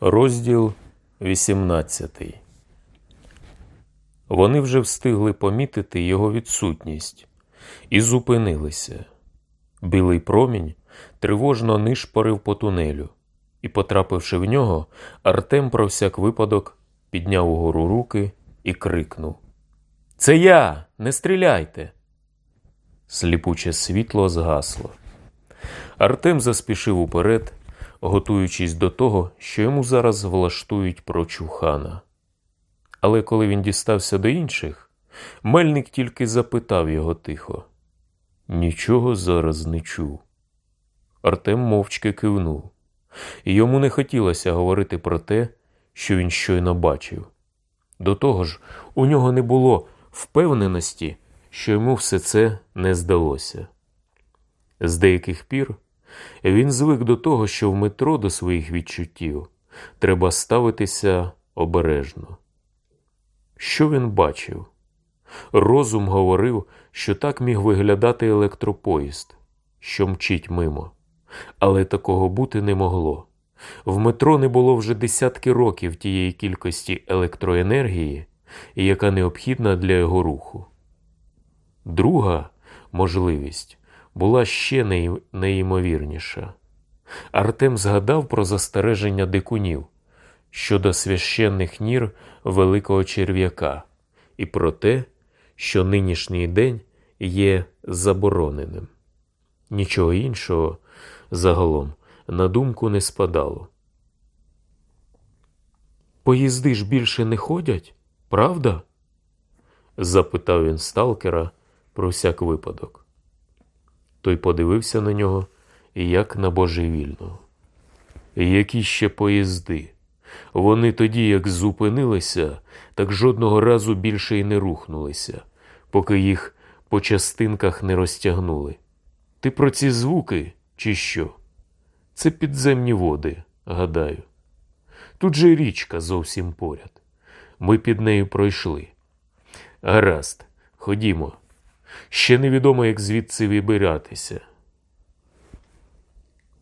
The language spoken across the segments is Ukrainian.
Розділ 18 Вони вже встигли помітити його відсутність і зупинилися. Білий промінь тривожно нишпорив по тунелю, і, потрапивши в нього, Артем про всяк випадок підняв угору руки і крикнув: Це я! Не стріляйте! Сліпуче світло згасло. Артем заспішив уперед, готуючись до того, що йому зараз влаштують прочухана. Але коли він дістався до інших, мельник тільки запитав його тихо. Нічого зараз не чув. Артем мовчки кивнув, і йому не хотілося говорити про те, що він щойно бачив. До того ж, у нього не було впевненості, що йому все це не здалося. З деяких пір він звик до того, що в метро до своїх відчуттів треба ставитися обережно. Що він бачив? Розум говорив, що так міг виглядати електропоїзд, що мчить мимо, але такого бути не могло. В метро не було вже десятки років тієї кількості електроенергії, яка необхідна для його руху. Друга можливість була ще неймовірніша. Артем згадав про застереження дикунів щодо священних нір великого черв'яка і про те, що нинішній день є забороненим. Нічого іншого загалом на думку не спадало. Поїзди ж більше не ходять, правда? запитав він сталкера про всяк випадок. Той подивився на нього як на божевільного. Які ще поїзди? Вони тоді, як зупинилися, так жодного разу більше й не рухнулися, поки їх по частинках не розтягнули. Ти про ці звуки, чи що? Це підземні води, гадаю. Тут же річка зовсім поряд. Ми під нею пройшли. Гаразд, ходімо. Ще невідомо, як звідси вибиратися.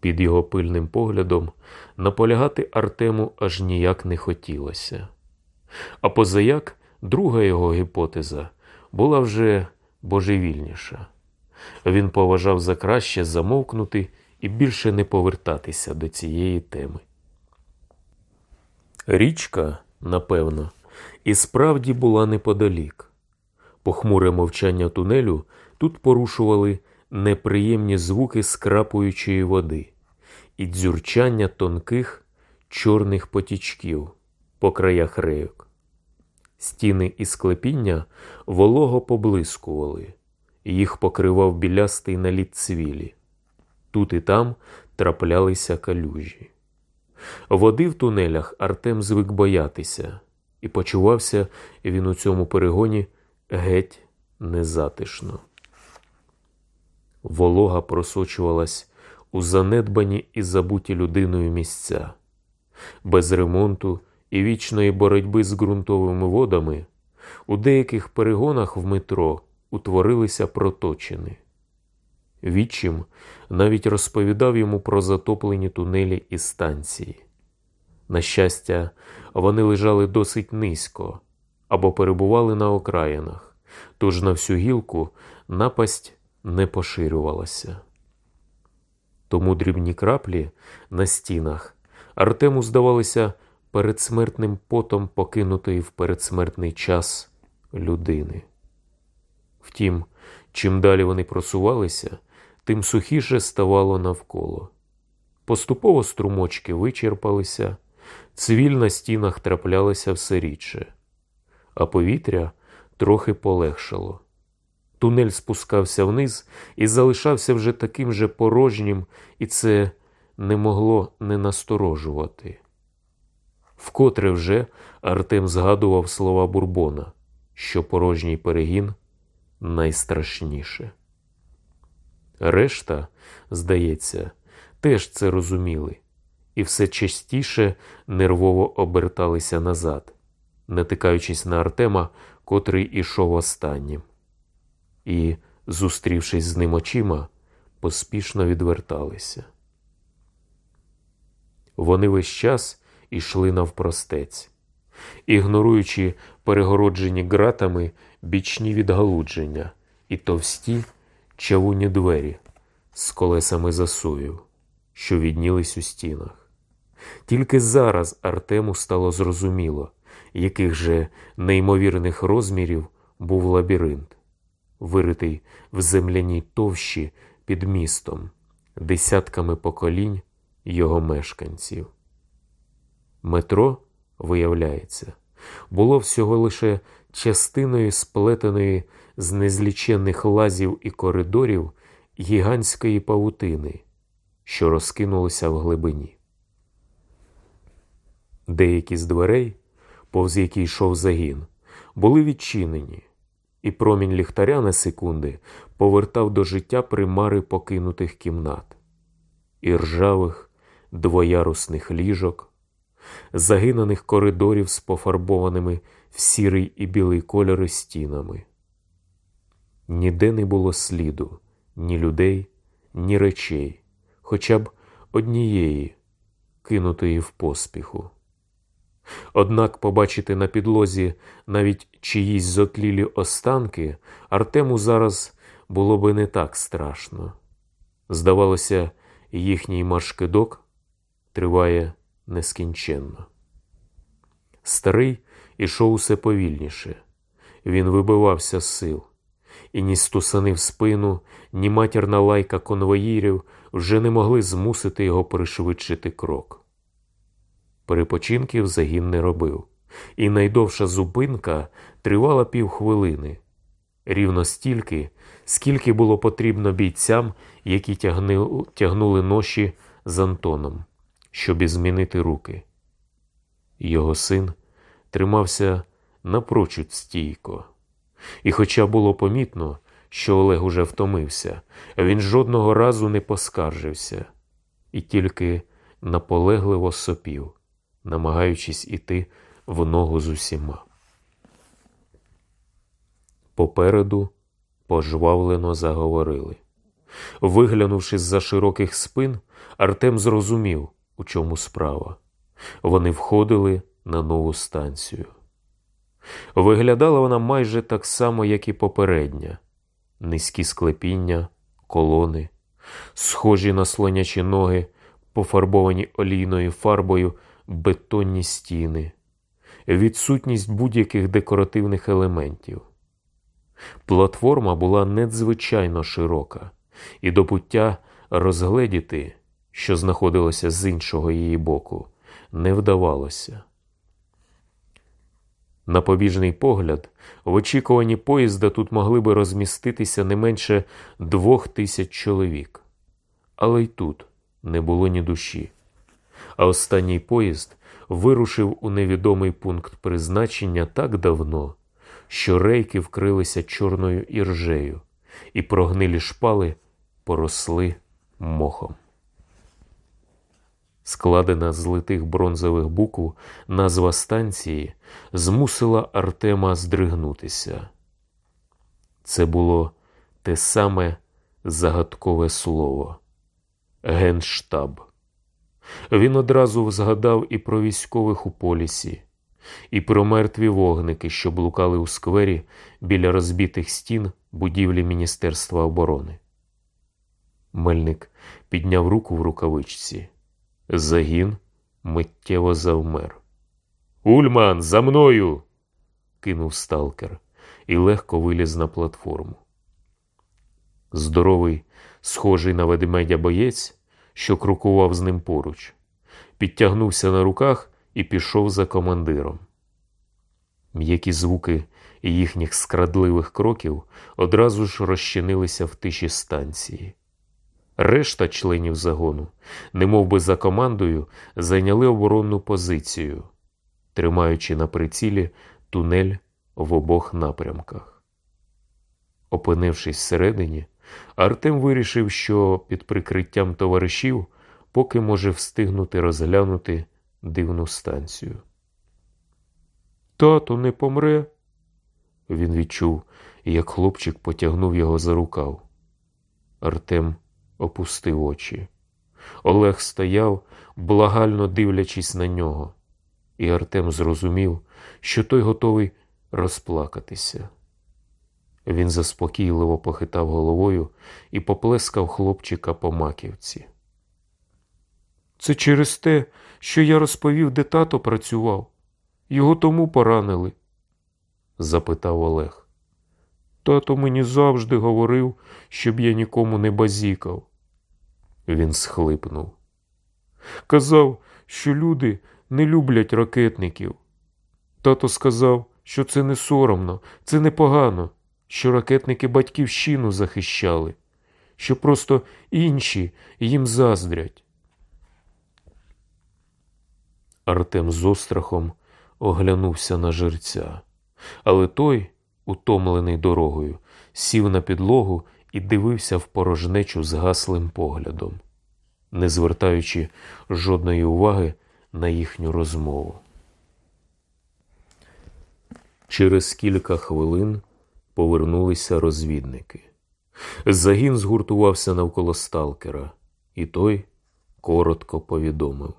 Під його пильним поглядом наполягати Артему аж ніяк не хотілося. А позаяк друга його гіпотеза була вже божевільніша. Він поважав за краще замовкнути і більше не повертатися до цієї теми. Річка, напевно, і справді була неподалік. Похмуре мовчання тунелю тут порушували неприємні звуки скрапуючої води і дзюрчання тонких чорних потічків по краях рейок. Стіни і склепіння волого поблискували, їх покривав білястий наліт цвілі. Тут і там траплялися калюжі. Води в тунелях Артем звик боятися, і почувався він у цьому перегоні геть незатишно. Волога просочувалась у занедбані і забуті людиною місця. Без ремонту і вічної боротьби з ґрунтовими водами у деяких перегонах в метро утворилися проточини. Відчим навіть розповідав йому про затоплені тунелі і станції. На щастя, вони лежали досить низько або перебували на окраїнах, тож на всю гілку напасть не поширювалася. Тому дрібні краплі на стінах Артему здавалися передсмертним потом покинутої в передсмертний час людини. Втім, чим далі вони просувалися, тим сухіше ставало навколо. Поступово струмочки вичерпалися, цвіль на стінах траплялися все рідше, а повітря трохи полегшало. Тунель спускався вниз і залишався вже таким же порожнім, і це не могло не насторожувати. Вкотре вже Артем згадував слова Бурбона, що порожній перегін найстрашніше. Решта, здається, теж це розуміли, і все частіше нервово оберталися назад, натикаючись на Артема, котрий ішов останнім і, зустрівшись з ним очима, поспішно відверталися. Вони весь час ішли навпростець, ігноруючи перегороджені ґратами бічні відгалудження і товсті чавуні двері з колесами засую, що віднілись у стінах. Тільки зараз Артему стало зрозуміло, яких же неймовірних розмірів був лабіринт, виритий в земляній товщі під містом, десятками поколінь його мешканців. Метро, виявляється, було всього лише частиною сплетеної з незліченних лазів і коридорів гігантської павутини, що розкинулися в глибині. Деякі з дверей, повз які йшов загін, були відчинені, і промінь ліхтаря на секунди повертав до життя примари покинутих кімнат, і ржавих двоярусних ліжок, загинаних коридорів з пофарбованими в сірий і білий кольори стінами. Ніде не було сліду ні людей, ні речей, хоча б однієї, кинутої в поспіху. Однак побачити на підлозі навіть чиїсь зотлілі останки Артему зараз було би не так страшно. Здавалося, їхній маршкидок триває нескінченно. Старий ішов усе повільніше, він вибивався з сил, і ні стусани в спину, ні матірна лайка конвоїрів вже не могли змусити його пришвидшити крок. Перепочинків загін не робив, і найдовша зупинка тривала півхвилини, рівно стільки, скільки було потрібно бійцям, які тягни, тягнули ноші з Антоном, щоб і змінити руки. Його син тримався напрочуд стійко, і, хоча було помітно, що Олег уже втомився, він жодного разу не поскаржився і тільки наполегливо сопів намагаючись іти в ногу з усіма. Попереду пожвавлено заговорили. Виглянувши з за широких спин, Артем зрозумів, у чому справа. Вони входили на нову станцію. Виглядала вона майже так само, як і попередня: низькі склепіння, колони, схожі на слонячі ноги, пофарбовані олійною фарбою бетонні стіни, відсутність будь-яких декоративних елементів. Платформа була надзвичайно широка, і до пуття розгледіти, що знаходилося з іншого її боку, не вдавалося. На побіжний погляд, в очікуванні поїзда тут могли би розміститися не менше двох тисяч чоловік, але й тут не було ні душі а останній поїзд вирушив у невідомий пункт призначення так давно, що рейки вкрилися чорною іржею, і прогнилі шпали поросли мохом. Складена з литих бронзових букв назва станції змусила Артема здригнутися. Це було те саме загадкове слово Генштаб. Він одразу згадав і про військових у полісі, і про мертві вогники, що блукали у сквері біля розбитих стін будівлі Міністерства оборони. Мельник підняв руку в рукавичці. Загін миттєво завмер. Ульман, за мною. кинув сталкер і легко виліз на платформу. Здоровий, схожий на ведмедя боєць, що крокував з ним поруч, підтягнувся на руках і пішов за командиром. М'які звуки їхніх скрадливих кроків одразу ж розчинилися в тиші станції. Решта членів загону, немов би за командою, зайняли оборонну позицію, тримаючи на прицілі тунель в обох напрямках. Опинившись всередині, Артем вирішив, що під прикриттям товаришів поки може встигнути розглянути дивну станцію. Тато не помре. Він відчув, як хлопчик потягнув його за рукав. Артем опустив очі. Олег стояв, благально дивлячись на нього, і Артем зрозумів, що той готовий розплакатися. Він заспокійливо похитав головою і поплескав хлопчика по маківці. Це через те, що я розповів, де тато працював. Його тому поранили? запитав Олег. Тато мені завжди говорив, щоб я нікому не базікав. Він схлипнув. Казав, що люди не люблять ракетників. Тато сказав, що це не соромно, це непогано, що ракетники батьківщину захищали, що просто інші їм заздрять. Артем з острахом оглянувся на жерця, але той, утомлений дорогою, сів на підлогу і дивився в порожнечу згаслим поглядом, не звертаючи жодної уваги на їхню розмову. Через кілька хвилин повернулися розвідники. Загін згуртувався навколо сталкера, і той коротко повідомив.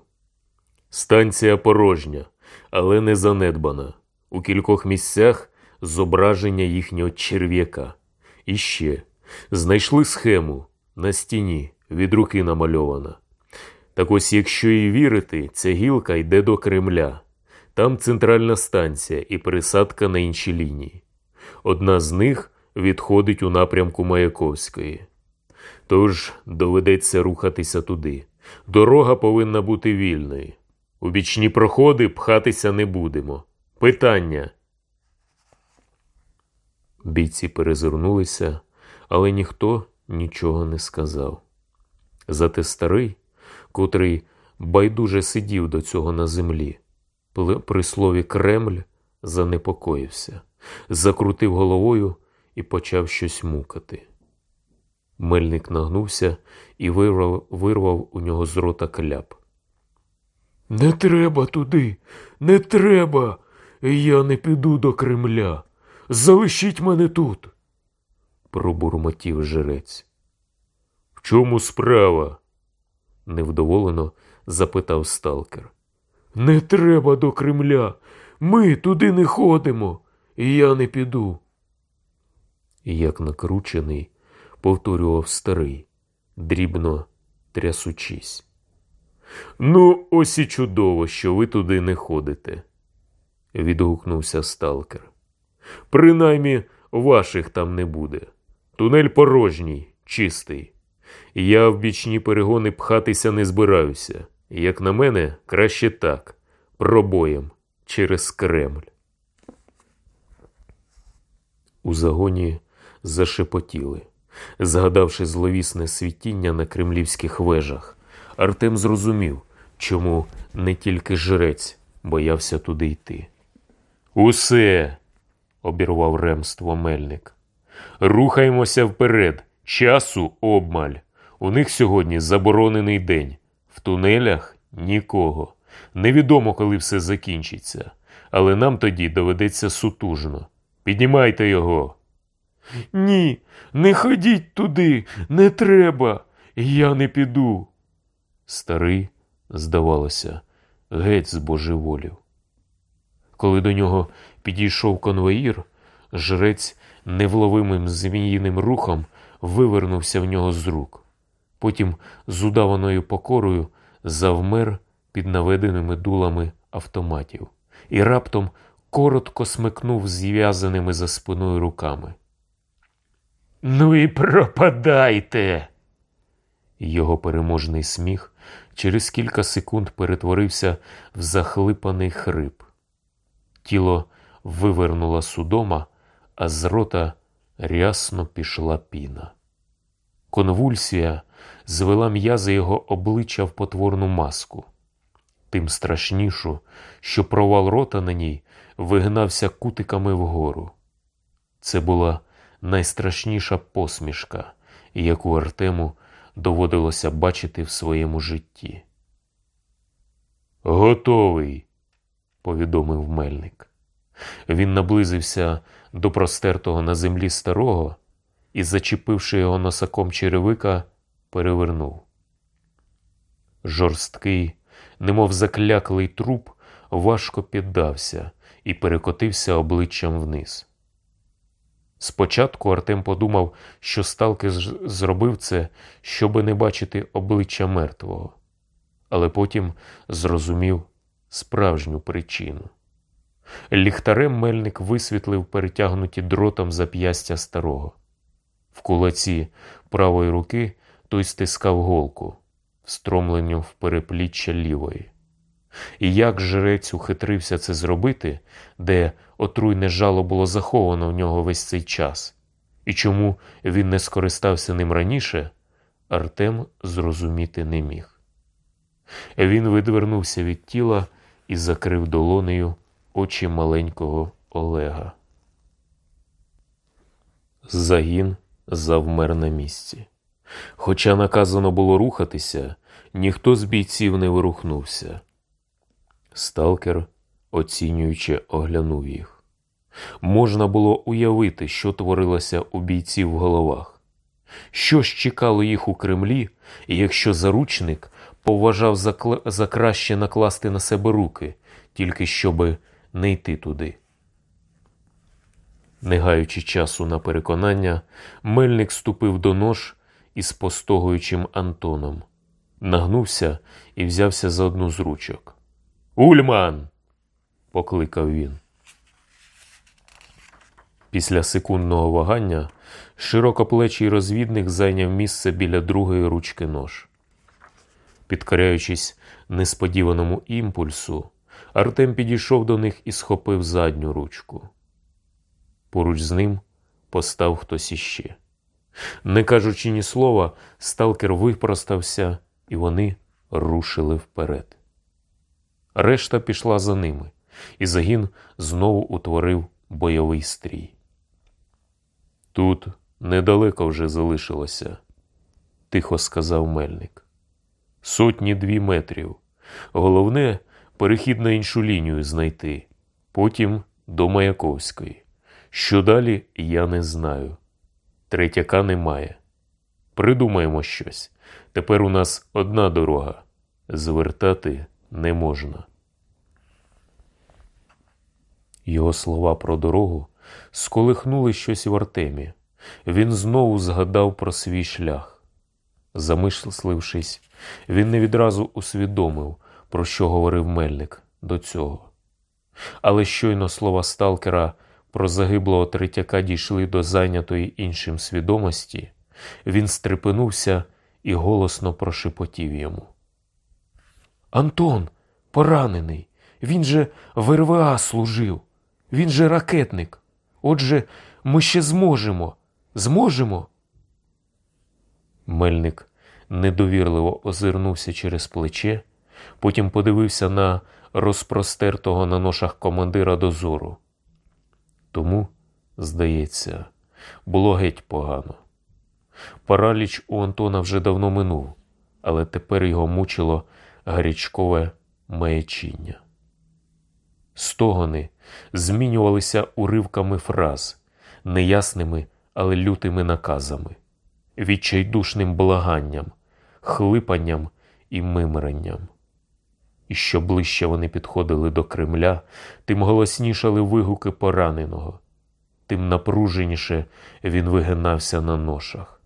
Станція порожня, але не занедбана. У кількох місцях зображення їхнього черв'яка. І ще знайшли схему на стіні від руки намальована. Так ось, якщо і вірити, ця гілка йде до Кремля. Там центральна станція і пересадка на інші лінії. Одна з них відходить у напрямку Маяковської. Тож доведеться рухатися туди. Дорога повинна бути вільною. У бічні проходи пхатися не будемо. Питання. Бійці перезирнулися, але ніхто нічого не сказав. Зате старий, котрий байдуже сидів до цього на землі, при слові Кремль занепокоївся, закрутив головою і почав щось мукати. Мельник нагнувся і вирвав, вирвав у нього з рота кляп. Не треба туди, не треба. Я не піду до Кремля. Залишіть мене тут. пробурмотів жрець. В чому справа? невдоволено запитав сталкер. Не треба до Кремля. Ми туди не ходимо, я не піду. Як накручений, повторював старий, дрібно трясучись. Ну, ось і чудово, що ви туди не ходите, відгукнувся сталкер. Принаймні ваших там не буде. Тунель порожній, чистий. Я в бічні перегони пхатися не збираюся. Як на мене, краще так, пробоєм через Кремль. У загоні зашепотіли, згадавши зловісне світіння на кремлівських вежах. Артем зрозумів, чому не тільки жрець боявся туди йти. Усе, обірвав ремство мельник. Рухаємося вперед. Часу обмаль. У них сьогодні заборонений день. В тунелях нікого. Невідомо, коли все закінчиться, але нам тоді доведеться сутужно. Піднімайте його. Ні, не ходіть туди, не треба. Я не піду. Старий, здавалося, геть збожеволів. Коли до нього підійшов конвоїр, жрець невловимим зміїним рухом вивернувся в нього з рук. Потім з удаваною покорою завмер під наведеними дулами автоматів і раптом коротко смикнув зв'язаними за спиною руками. Ну і пропадайте. Його переможний сміх через кілька секунд перетворився в захлипаний хрип. Тіло вивернула судома, а з рота рясно пішла піна. Конвульсія звела м'язи його обличчя в потворну маску, тим страшнішу, що провал рота на ній вигнався кутиками вгору. Це була найстрашніша посмішка, яку Артему доводилося бачити в своєму житті. Готовий, повідомив мельник. Він наблизився до простертого на землі старого і, зачепивши його носаком черевика, перевернув. Жорсткий, немов закляклий труп, важко піддався і перекотився обличчям вниз. Спочатку Артем подумав, що сталкер зробив це, щоби не бачити обличчя мертвого, але потім зрозумів справжню причину. Ліхтарем мельник висвітлив перетягнуті дротом зап'ястя старого. В кулаці правої руки той стискав голку, встромленню в перепліччя лівої. І як жрець ухитрився це зробити, де отруйне жало було заховано в нього весь цей час, і чому він не скористався ним раніше, Артем зрозуміти не міг. Він видвернувся від тіла і закрив долонею очі маленького Олега. Загін завмер на місці. Хоча наказано було рухатися, ніхто з бійців не вирухнувся. Сталкер, оцінюючи, оглянув їх. Можна було уявити, що творилося у бійців в головах, що ж чекало їх у Кремлі, якщо заручник поважав за, кла... за краще накласти на себе руки, тільки щоби не йти туди. Не гаючи часу на переконання, мельник ступив до нож із постогуючим Антоном, нагнувся і взявся за одну з ручок. Ульман. покликав він. Після секундного вагання широкоплечий розвідник зайняв місце біля другої ручки нож. Підкоряючись несподіваному імпульсу, Артем підійшов до них і схопив задню ручку. Поруч з ним постав хтось іще. Не кажучи ні слова, сталкер випростався, і вони рушили вперед. Решта пішла за ними, і загін знову утворив бойовий стрій. Тут недалеко вже залишилося, тихо сказав мельник. Сотні дві метрів. Головне перехід на іншу лінію знайти, потім до Маяковської. Що далі, я не знаю. Третяка немає. Придумаємо щось. Тепер у нас одна дорога. Звертати не можна. Його слова про дорогу сколихнули щось в Артемі. Він знову згадав про свій шлях. Замислившись, він не відразу усвідомив, про що говорив Мельник до цього. Але щойно слова сталкера про загиблого третяка дійшли до зайнятої іншим свідомості, він стрепенувся і голосно прошепотів йому. Антон, поранений, він же в РВА служив, він же ракетник. Отже, ми ще зможемо. Зможемо. Мельник недовірливо озирнувся через плече, потім подивився на розпростертого на ношах командира дозору. Тому, здається, було геть погано. Параліч у Антона вже давно минув, але тепер його мучило гарячкове маячіння. Стогони змінювалися уривками фраз, неясними, але лютими наказами, відчайдушним благанням, хлипанням і мимренням. І що ближче вони підходили до Кремля, тим голоснішали вигуки пораненого, тим напруженіше він вигинався на ношах.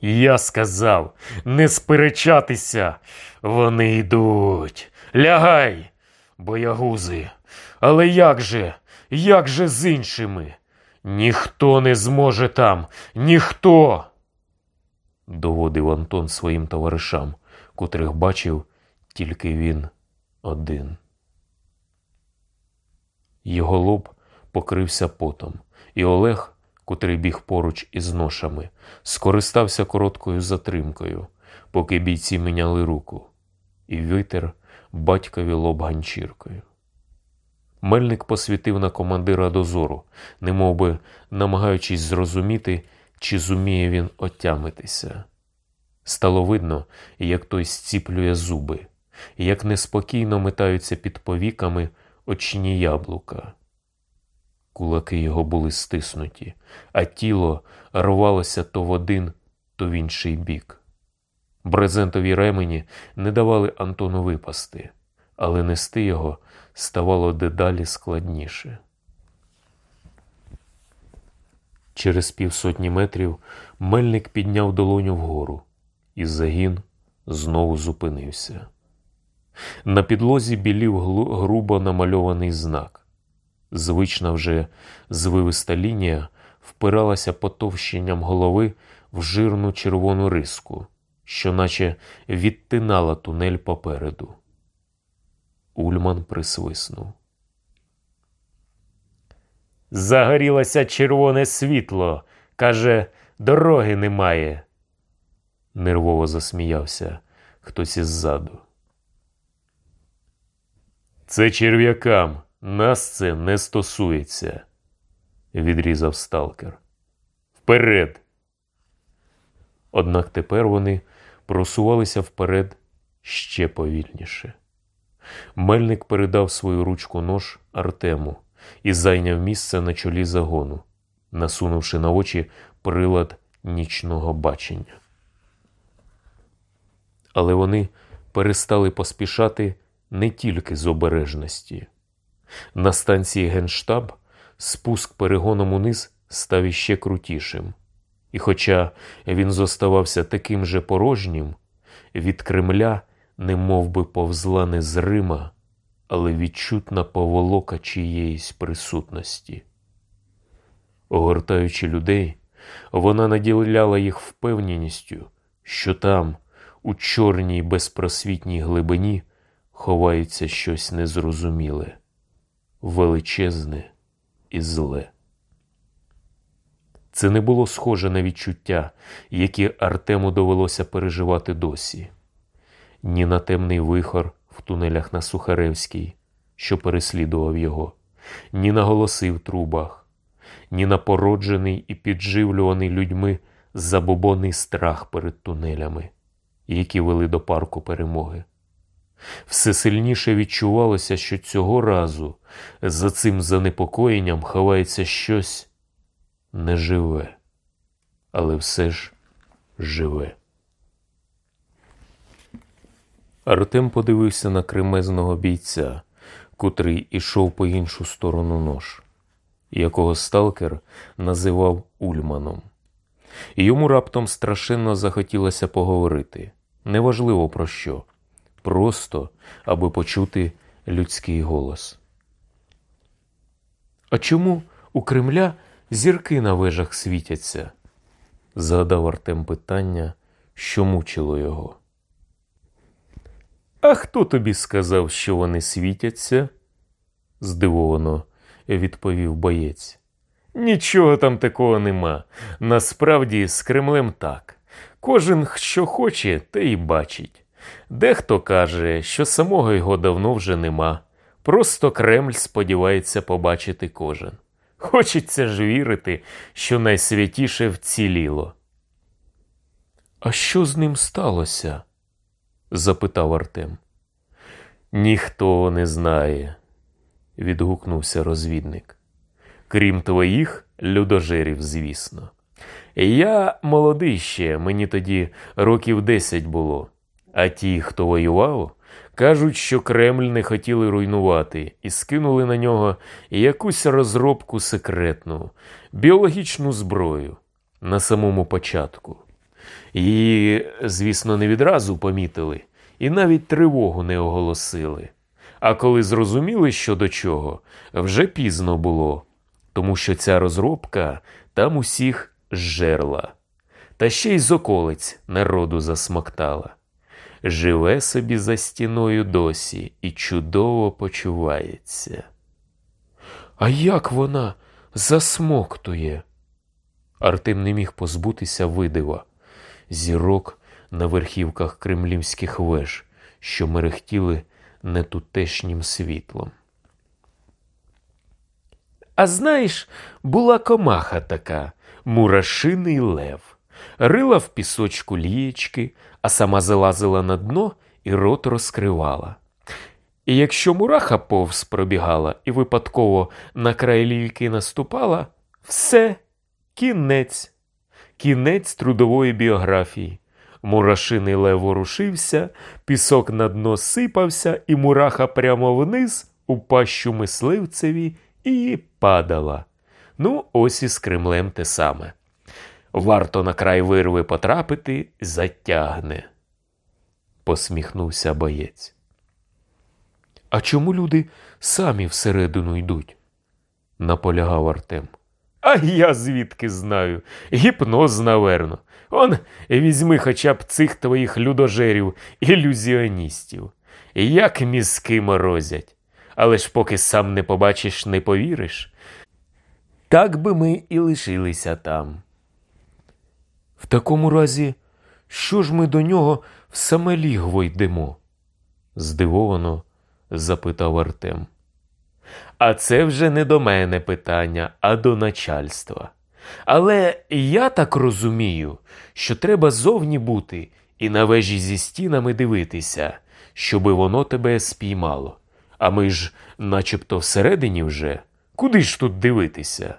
Я сказав не сперечатися, вони йдуть. Лягай, боягузи. Але як же, як же з іншими? Ніхто не зможе там, ніхто. доводив Антон своїм товаришам котрих бачив тільки він один. Його лоб покрився потом, і Олег, котрий біг поруч із ношами, скористався короткою затримкою, поки бійці міняли руку, і витер батькові лоб ганчіркою. Мельник посвітив на командира дозору, немовби намагаючись зрозуміти, чи зуміє він отямитися. Стало видно, як той зціплює зуби, як неспокійно метаються під повіками очні яблука. Кулаки його були стиснуті, а тіло рвалося то в один, то в інший бік. Брезентові ремені не давали Антону випасти, але нести його ставало дедалі складніше. Через півсотні метрів мельник підняв долоню вгору, і загін знову зупинився. На підлозі білів грубо намальований знак. Звична вже звивиста лінія впиралася потовщенням голови в жирну червону риску, що наче відтинала тунель попереду. Ульман присвиснув. Загорілося червоне світло. Каже, дороги немає. Нервово засміявся хтось іззаду. Це черв'якам, нас це не стосується, відрізав сталкер. Вперед. Однак тепер вони просувалися вперед ще повільніше. Мельник передав свою ручку нож Артему і зайняв місце на чолі загону, насунувши на очі прилад нічного бачення. Але вони перестали поспішати не тільки з обережності. На станції Генштаб спуск перегоном униз став іще крутішим, і, хоча він зоставався таким же порожнім, від Кремля не мов би повзла не з Рима, але відчутна поволока чиєїсь присутності. Огортаючи людей, вона наділяла їх впевненістю, що там, у чорній безпросвітній глибині, ховається щось незрозуміле, величезне і зле. Це не було схоже на відчуття, які Артему довелося переживати досі, ні на темний вихор в тунелях на Сухаревській, що переслідував його, ні на голоси в трубах, ні на породжений і підживлюваний людьми забобонний страх перед тунелями, які вели до парку перемоги. Все сильніше відчувалося, що цього разу за цим занепокоєнням ховається щось неживе, але все ж живе. Артем подивився на кремезного бійця, котрий ішов по іншу сторону нож, якого сталкер називав Ульманом. Йому раптом страшенно захотілося поговорити неважливо про що, просто аби почути людський голос. А чому у Кремля зірки на вежах світяться? згадав Артем питання, що мучило його. А хто тобі сказав, що вони світяться? здивовано відповів боєць. Нічого там такого нема. Насправді з Кремлем так. Кожен, що хоче, те й бачить. Дехто каже, що самого його давно вже нема. Просто Кремль сподівається побачити кожен. Хочеться ж вірити, що найсвятіше вціліло. А що з ним сталося? запитав Артем. Ніхто не знає, відгукнувся розвідник. Крім твоїх людожерів, звісно. Я молодий ще, мені тоді років десять було. А ті, хто воював, кажуть, що Кремль не хотіли руйнувати і скинули на нього якусь розробку секретну, біологічну зброю на самому початку. Її, звісно, не відразу помітили і навіть тривогу не оголосили. А коли зрозуміли, що до чого, вже пізно було, тому що ця розробка там усіх жерла, та ще й з околиць народу засмоктала. Живе собі за стіною досі і чудово почувається. А як вона засмоктує? Артем не міг позбутися видива зірок на верхівках кремлівських веж, що мерехтіли нетутешнім світлом. А знаєш, була комаха така, мурашиний лев, рила в пісочку лієчки, сама залазила на дно і рот розкривала. І якщо мураха повз пробігала і випадково на край лільки наступала, все, кінець, кінець трудової біографії. Мурашиний лев ворушився, пісок на дно сипався, і мураха прямо вниз у пащу мисливцеві і падала. Ну, ось і з Кремлем те саме. Варто на край вирви потрапити, затягне, посміхнувся боєць. А чому люди самі всередину йдуть? наполягав Артем. А я звідки знаю? Гіпноз, наверно. Он візьми хоча б цих твоїх людожерів, ілюзіоністів. Як мізки морозять. Але ж поки сам не побачиш, не повіриш. Так би ми і лишилися там. В такому разі, що ж ми до нього в саме лігво йдемо? здивовано запитав Артем. А це вже не до мене питання, а до начальства. Але я так розумію, що треба зовні бути і на вежі зі стінами дивитися, щоби воно тебе спіймало. А ми ж, начебто, всередині вже. Куди ж тут дивитися?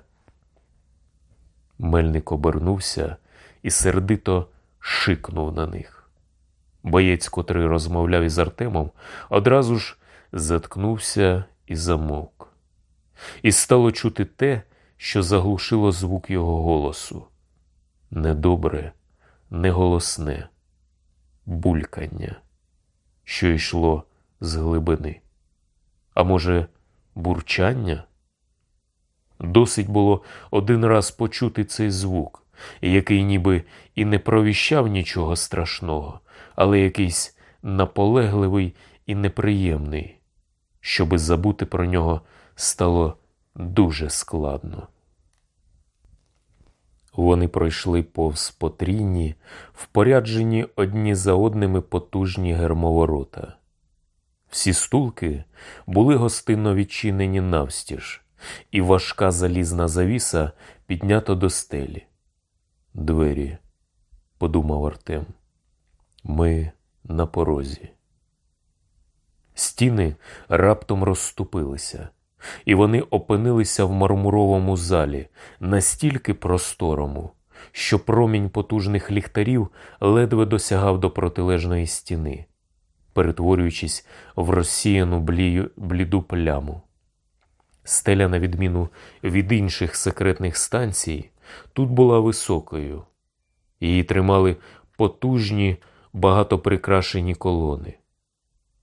Мельник обернувся і сердито шикнув на них. Боєць, котрий розмовляв із Артемом, одразу ж заткнувся і замовк. І стало чути те, що заглушило звук його голосу. Недобре, неголосне, булькання, що йшло з глибини. А може, бурчання? Досить було один раз почути цей звук, який ніби і не провіщав нічого страшного, але якийсь наполегливий і неприємний, щоби забути про нього стало дуже складно. Вони пройшли повз потрійні, впоряджені одні за одними потужні гермоворота. Всі стулки були гостинно відчинені навстіж, і важка залізна завіса піднята до стелі. Двері, подумав Артем, ми на порозі. Стіни раптом розступилися, і вони опинилися в мармуровому залі, настільки просторому, що промінь потужних ліхтарів ледве досягав до протилежної стіни, перетворюючись в розсіяну блію, бліду пляму. Стеля, на відміну від інших секретних станцій, тут була високою, її тримали потужні багатоприкрашені колони.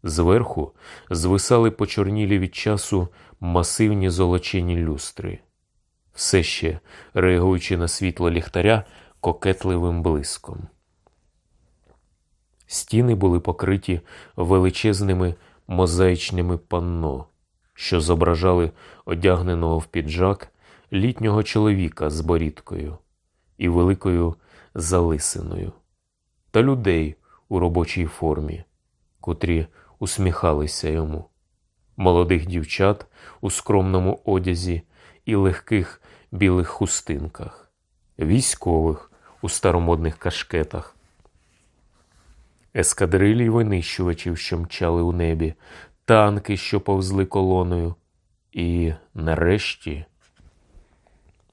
Зверху звисали почорнілі від часу масивні золочені люстри, все ще реагуючи на світло ліхтаря кокетливим блиском. Стіни були покриті величезними мозаїчними панно, що зображали одягненого в піджак літнього чоловіка з борідкою і великою залисиною, та людей у робочій формі, котрі усміхалися йому, молодих дівчат у скромному одязі і легких білих хустинках, військових у старомодних кашкетах, ескадрилі винищувачів, що мчали у небі, танки, що повзли колоною, і, нарешті,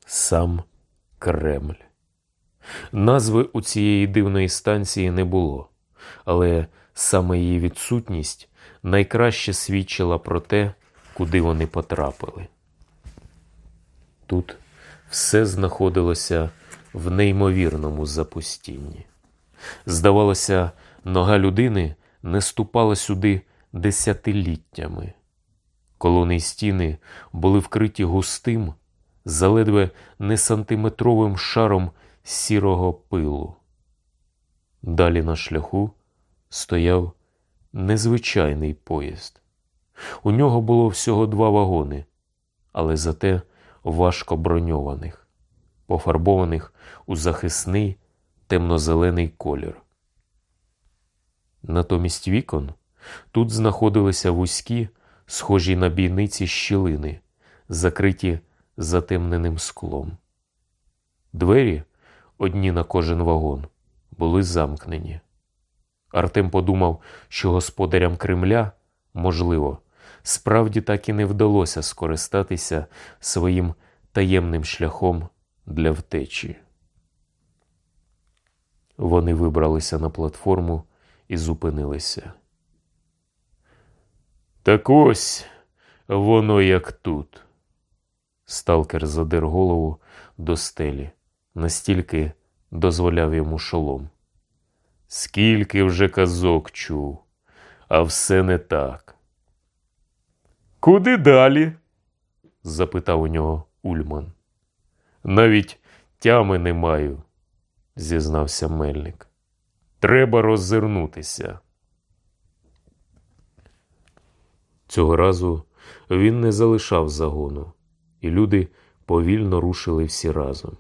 сам Кремль. Назви у цієї дивної станції не було, але Саме її відсутність найкраще свідчила про те, куди вони потрапили. Тут все знаходилося в неймовірному запустінні. Здавалося, нога людини не ступала сюди десятиліттями. Колони й стіни були вкриті густим, заледве не сантиметровим шаром сірого пилу. Далі на шляху стояв незвичайний поїзд. У нього було всього два вагони, але зате важко броньованих, пофарбованих у захисний темно-зелений колір. Натомість вікон тут знаходилися вузькі, схожі на бійниці щілини, закриті затемненим склом. Двері, одні на кожен вагон, були замкнені. Артем подумав, що господарям Кремля, можливо, справді так і не вдалося скористатися своїм таємним шляхом для втечі. Вони вибралися на платформу і зупинилися. Так ось воно як тут. Сталкер задер голову до стелі, настільки дозволяв йому шолом. Скільки вже казок чув, а все не так. Куди далі? запитав у нього Ульман. Навіть тями не маю, зізнався мельник. Треба роззирнутися. Цього разу він не залишав загону, і люди повільно рушили всі разом.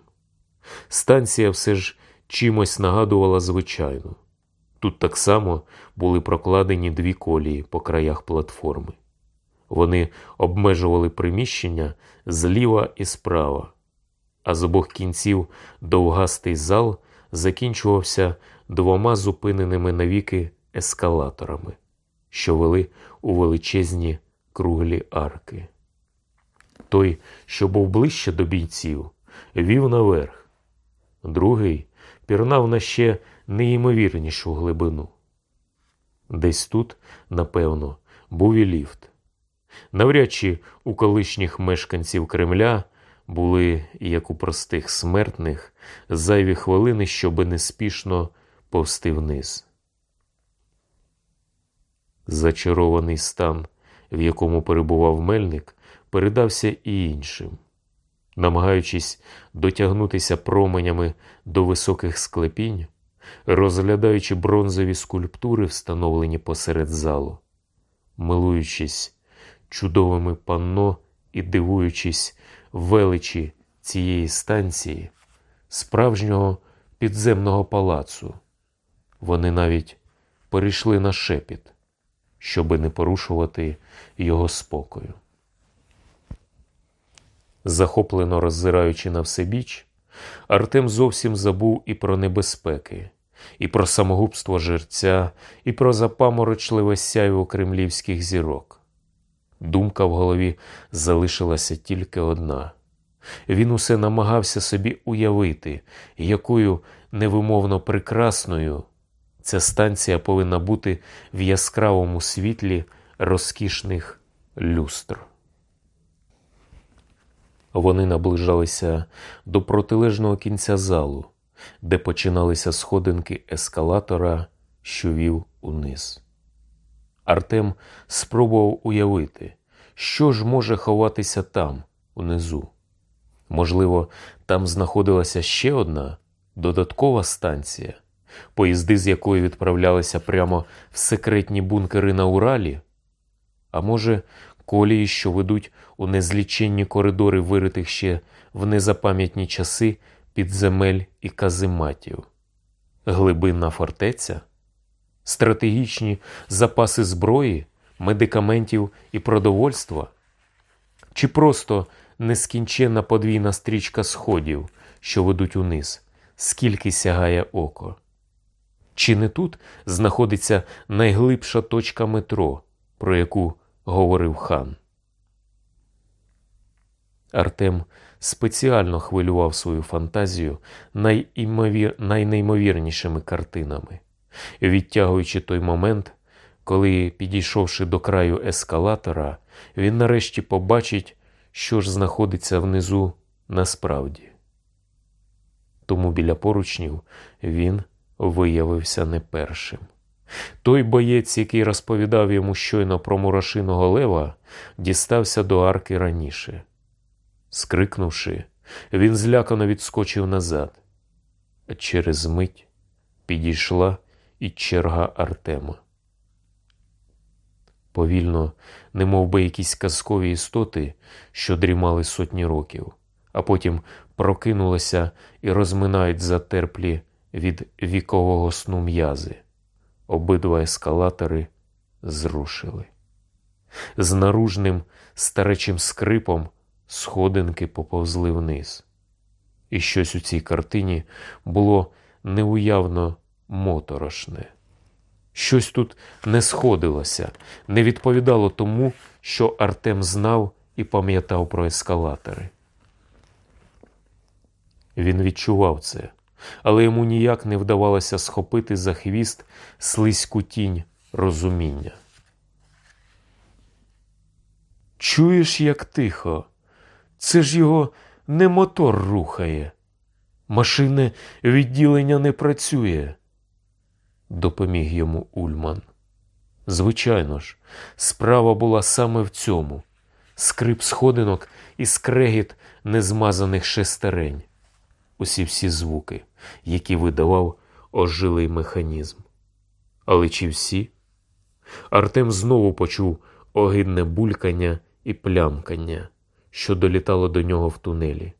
Станція все ж чимось нагадувала звичайну. Тут так само були прокладені дві колії по краях платформи. Вони обмежували приміщення зліва і справа, а з обох кінців довгастий зал закінчувався двома зупиненими навіки ескалаторами, що вели у величезні круглі арки. Той, що був ближче до бійців, вів наверх, другий пірнав на ще неймовірнішу глибину. Десь тут, напевно, був і ліфт. Навряд чи у колишніх мешканців Кремля були, як у простих смертних, зайві хвилини, щоби неспішно повсти вниз. Зачарований стан, в якому перебував мельник, передався і іншим. Намагаючись дотягнутися променями до високих склепінь, розглядаючи бронзові скульптури, встановлені посеред залу, милуючись чудовими панно і дивуючись величі цієї станції, справжнього підземного палацу, вони навіть перейшли на шепіт, щоби не порушувати його спокою. Захоплено роззираючи на всебіч, Артем зовсім забув і про небезпеки, і про самогубство жерця, і про запаморочливе сяйво кремлівських зірок. Думка в голові залишилася тільки одна. Він усе намагався собі уявити, якою невимовно прекрасною ця станція повинна бути в яскравому світлі розкішних люстр. Вони наближалися до протилежного кінця залу, де починалися сходинки ескалатора, що вів униз. Артем спробував уявити, що ж може ховатися там, унизу. Можливо, там знаходилася ще одна додаткова станція, поїзди з якої відправлялися прямо в секретні бункери на Уралі, а може, колії, що ведуть у незліченні коридори, виритих ще в незапам'ятні часи підземель і казематів, глибинна фортеця, стратегічні запаси зброї, медикаментів і продовольства, чи просто нескінченна подвійна стрічка сходів, що ведуть униз, скільки сягає око. Чи не тут знаходиться найглибша точка метро, про яку говорив хан? Артем спеціально хвилював свою фантазію найімовір... найнеймовірнішими картинами, відтягуючи той момент, коли, підійшовши до краю ескалатора, він нарешті побачить, що ж знаходиться внизу насправді. Тому біля поручнів він виявився не першим. Той боєць, який розповідав йому щойно про мурашиного лева, дістався до арки раніше. Скрикнувши, він злякано відскочив назад, а через мить підійшла і черга Артема. Повільно, немов би якісь казкові істоти, що дрімали сотні років, а потім прокинулися і розминають затерплі від вікового сну м'язи. Обидва ескалатори зрушили. З наружним старечим скрипом сходинки поповзли вниз. І щось у цій картині було неуявно моторошне. Щось тут не сходилося, не відповідало тому, що Артем знав і пам'ятав про ескалатори. Він відчував це, але йому ніяк не вдавалося схопити за хвіст слизьку тінь розуміння. Чуєш, як тихо? Це ж його не мотор рухає. Машинне відділення не працює, допоміг йому Ульман. Звичайно ж, справа була саме в цьому скрип сходинок і скрегіт незмазаних шестерень. Усі всі звуки, які видавав ожилий механізм. Але чи всі? Артем знову почув огидне булькання і плямкання, що долітало до нього в тунелі.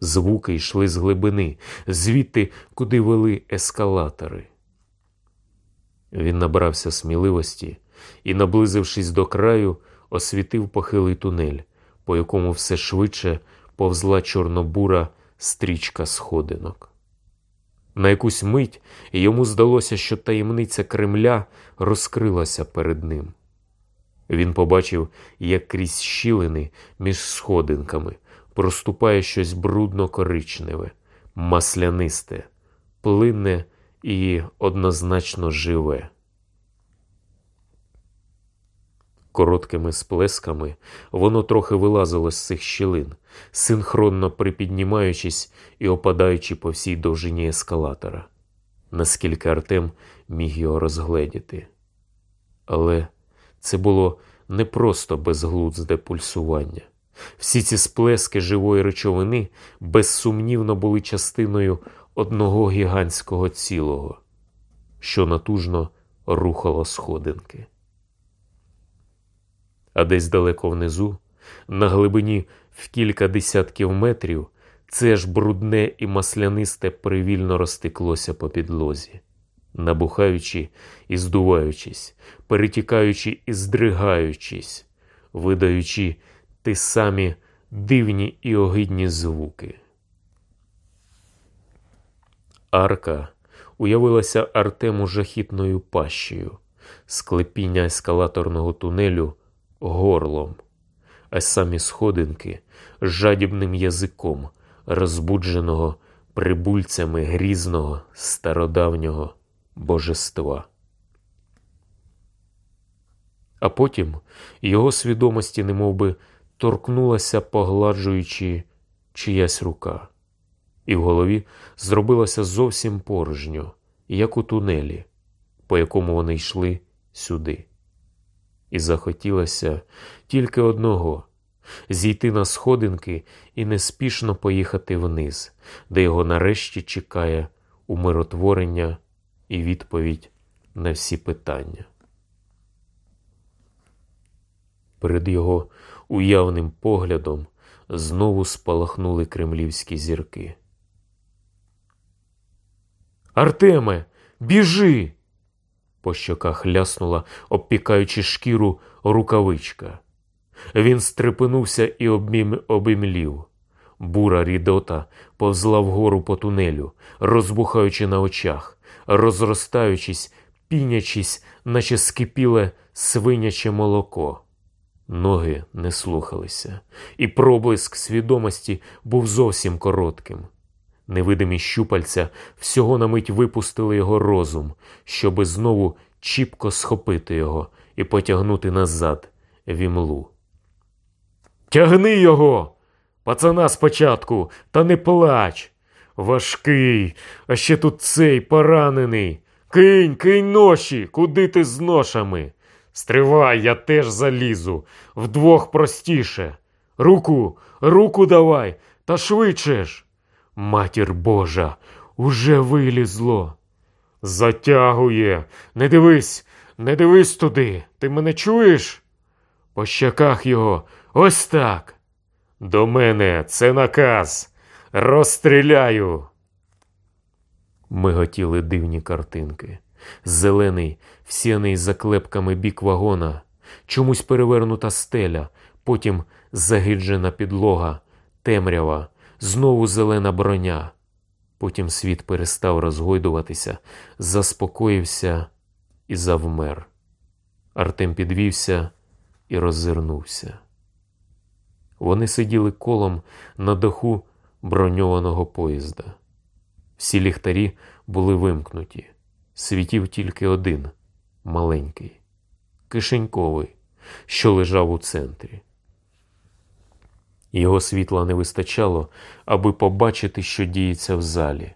Звуки йшли з глибини, звідти, куди вели ескалатори. Він набрався сміливості і, наблизившись до краю, освітив похилий тунель, по якому все швидше повзла чорнобура стрічка сходинок. На якусь мить йому здалося, що таємниця Кремля розкрилася перед ним. Він побачив, як крізь щілини між сходинками проступає щось брудно коричневе, маслянисте, плинне і однозначно живе. Короткими сплесками воно трохи вилазило з цих щілин, синхронно припіднімаючись і опадаючи по всій довжині ескалатора, наскільки Артем міг його розгледіти. Але це було не просто безглузде пульсування. Всі ці сплески живої речовини безсумнівно були частиною одного гігантського цілого, що натужно рухало сходинки. А десь далеко внизу, на глибині в кілька десятків метрів, це ж брудне і маслянисте привільно розтеклося по підлозі, набухаючи і здуваючись, перетікаючи і здригаючись, видаючи ті самі дивні і огидні звуки. Арка уявилася Артему жахітною пащею, склепіння ескалаторного тунелю горлом, а самі сходинки жадібним язиком, розбудженого прибульцями грізного стародавнього божества. А потім його свідомості немовби торкнулася, погладжуючи чиясь рука, і в голові зробилося зовсім порожньо, як у тунелі, по якому вони йшли сюди. І захотілося тільки одного зійти на сходинки і неспішно поїхати вниз, де його нарешті чекає умиротворення і відповідь на всі питання. Перед його уявним поглядом знову спалахнули кремлівські зірки. Артеме, біжи! По щоках ляснула, обпікаючи шкіру рукавичка. Він стрепенувся і обмім... обімлів. Бура рідота повзла вгору по тунелю, розбухаючи на очах, розростаючись, пінячись, наче скипіле свиняче молоко. Ноги не слухалися, і проблиск свідомості був зовсім коротким. Невидимі щупальця всього на мить випустили його розум, щоби знову чіпко схопити його і потягнути назад в імлу. Тягни його, пацана спочатку, та не плач. Важкий, а ще тут цей поранений. Кинь, кинь ноші, куди ти з ношами? Стривай, я теж залізу, вдвох простіше. Руку, руку давай, та швидше ж. Матір Божа, уже вилізло. Затягує. Не дивись, не дивись туди. Ти мене чуєш? По щаках його ось так. До мене це наказ. Розстріляю. Миготіли дивні картинки. Зелений, всіяний заклепками бік вагона, чомусь перевернута стеля, потім загиджена підлога, темрява, знову зелена броня. Потім світ перестав розгойдуватися, заспокоївся і завмер. Артем підвівся і роззирнувся. Вони сиділи колом на даху броньованого поїзда. Всі ліхтарі були вимкнуті. Світів тільки один маленький, кишеньковий, що лежав у центрі. Його світла не вистачало, аби побачити, що діється в залі,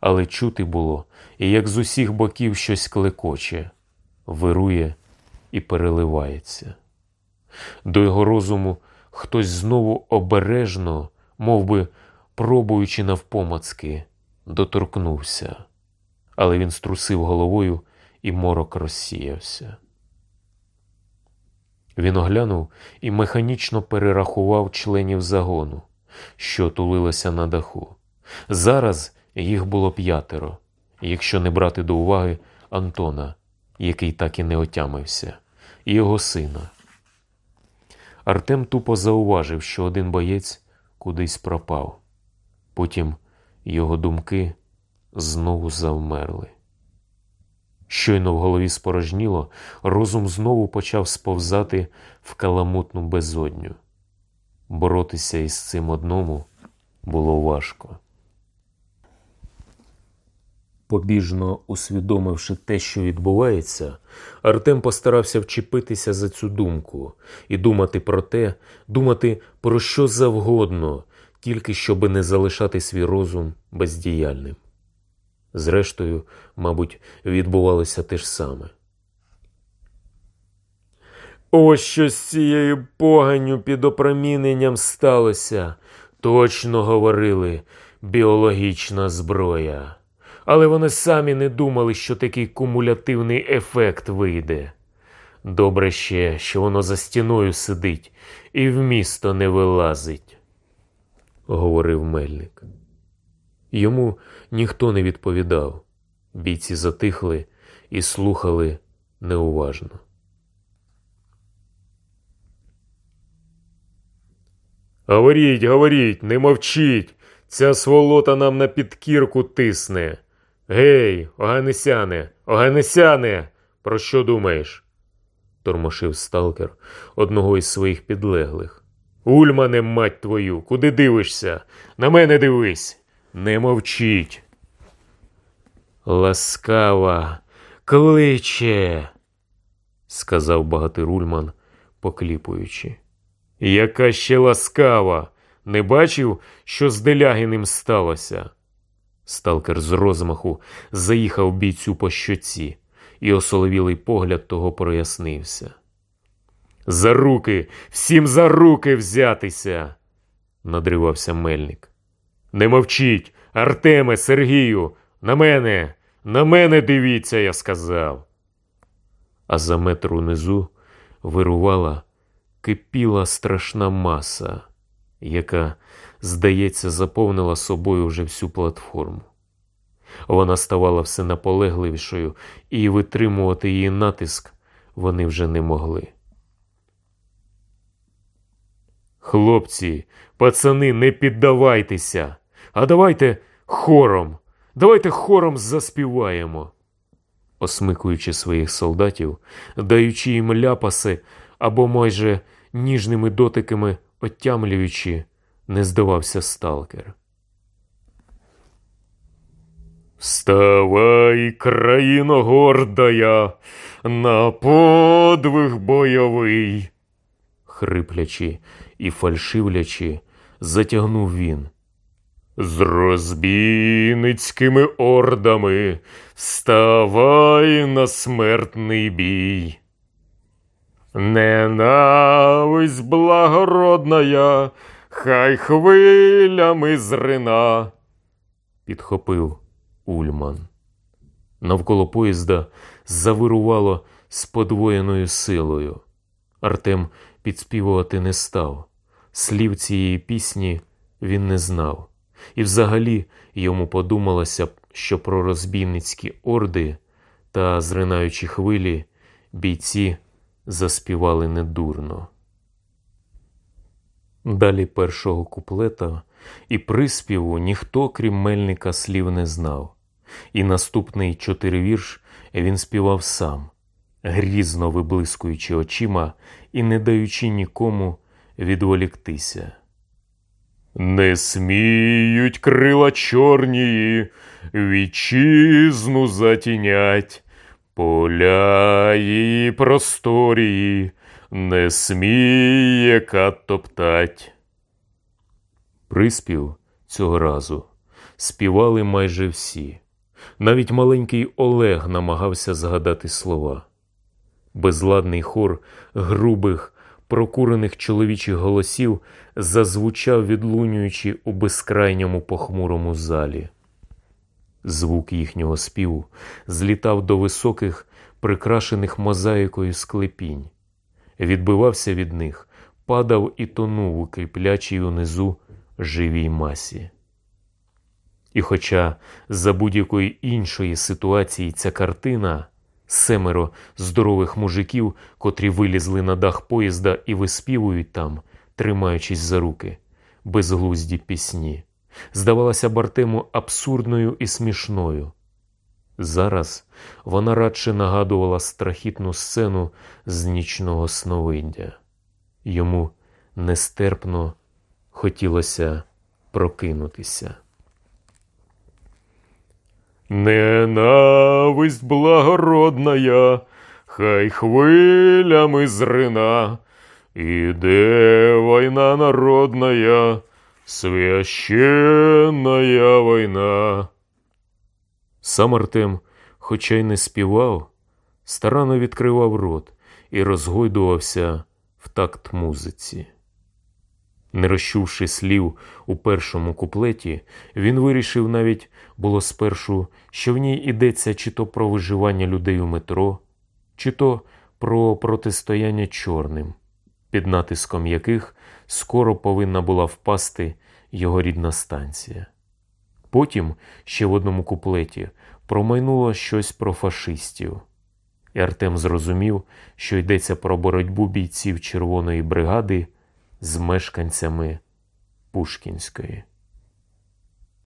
але чути було, як з усіх боків щось клекоче, вирує і переливається. До його розуму хтось знову обережно, мов би, пробуючи навпомацки, доторкнувся, але він струсив головою і морок розсіявся. Він оглянув і механічно перерахував членів загону, що тулилося на даху. Зараз їх було п'ятеро, якщо не брати до уваги Антона, який так і не отямився, і його сина. Артем тупо зауважив, що один боєць кудись пропав. Потім його думки знову завмерли. Щойно в голові спорожніло, розум знову почав сповзати в каламутну безодню. Боротися із цим одному було важко. Побіжно усвідомивши те, що відбувається, Артем постарався вчепитися за цю думку і думати про те, думати про що завгодно, тільки щоби не залишати свій розум бездіяльним. Зрештою, мабуть, відбувалося те ж саме. Ось що з цією поганню під опроміненням сталося. Точно говорили біологічна зброя. Але вони самі не думали, що такий кумулятивний ефект вийде. Добре ще, що воно за стіною сидить і в місто не вилазить, говорив мельник. Йому ніхто не відповідав. Бійці затихли і слухали неуважно. Говоріть, говоріть, не мовчіть. Ця сволота нам на підкірку тисне. Гей, оганесяне, оганесяне, про що думаєш? тормошив сталкер одного із своїх підлеглих. Ульмане, мать твою, куди дивишся? На мене дивись. Не мовчіть. Ласкава, кличе, сказав багатий рульман, покліпуючи. Яка ще ласкава. Не бачив, що з Делягіним сталося? Сталкер з розмаху заїхав бійцю по щоці, і осоловілий погляд того прояснився. За руки, всім за руки взятися, надривався мельник. Не мовчіть, Артеме, Сергію, на мене, на мене дивіться, я сказав. А за метр унизу вирувала, кипіла страшна маса, яка, здається, заповнила собою вже всю платформу. Вона ставала все наполегливішою, і витримувати її натиск вони вже не могли. Хлопці, пацани, не піддавайтеся. А давайте хором, давайте хором заспіваємо. Осмикуючи своїх солдатів, даючи їм ляпаси або майже ніжними дотиками отямлюючи, не здавався сталкер. Вставай, країно гордая, на подвиг бойовий, хриплячи і фальшивлячи, затягнув він. З розбійницькими ордами вставай на смертний бій. Ненависть благородная, хай хвилями зрина, підхопив Ульман. Навколо поїзда завирувало з подвоєною силою. Артем підспівувати не став. Слів цієї пісні він не знав. І взагалі йому подумалося, що про розбійницькі орди та зринаючі хвилі бійці заспівали недурно. Далі першого куплета і приспіву ніхто, крім мельника, слів не знав, і наступний чотиривірш він співав сам, грізно виблискуючи очима і не даючи нікому відволіктися. Не сміють крила чорні, вітчизну затінять, поля її просторії, не сміє кат топтать. Приспів цього разу співали майже всі. Навіть маленький Олег намагався згадати слова. Безладний хор грубих, прокурених чоловічих голосів зазвучав, відлунюючи у безкрайньому похмурому залі. Звук їхнього співу злітав до високих, прикрашених мозаїкою склепінь, відбивався від них, падав і тонув у кріплячій унизу живій масі. І хоча за будь-якої іншої ситуації ця картина семеро здорових мужиків, котрі вилізли на дах поїзда і виспівують там, тримаючись за руки, безглузді пісні, здавалася Бартему абсурдною і смішною. Зараз вона радше нагадувала страхітну сцену з нічного сновиддя. Йому нестерпно хотілося прокинутися. Ненависть благородная, хай хвилями зрина, Іде война народная, священная война. Сам Артем, хоча й не співав, старанно відкривав рот і розгойдувався в такт музиці. Не розчувши слів у першому куплеті, він вирішив навіть було спершу, що в ній йдеться чи то про виживання людей у метро, чи то про протистояння чорним, під натиском яких скоро повинна була впасти його рідна станція. Потім ще в одному куплеті промайнуло щось про фашистів, і Артем зрозумів, що йдеться про боротьбу бійців Червоної бригади з мешканцями Пушкінської.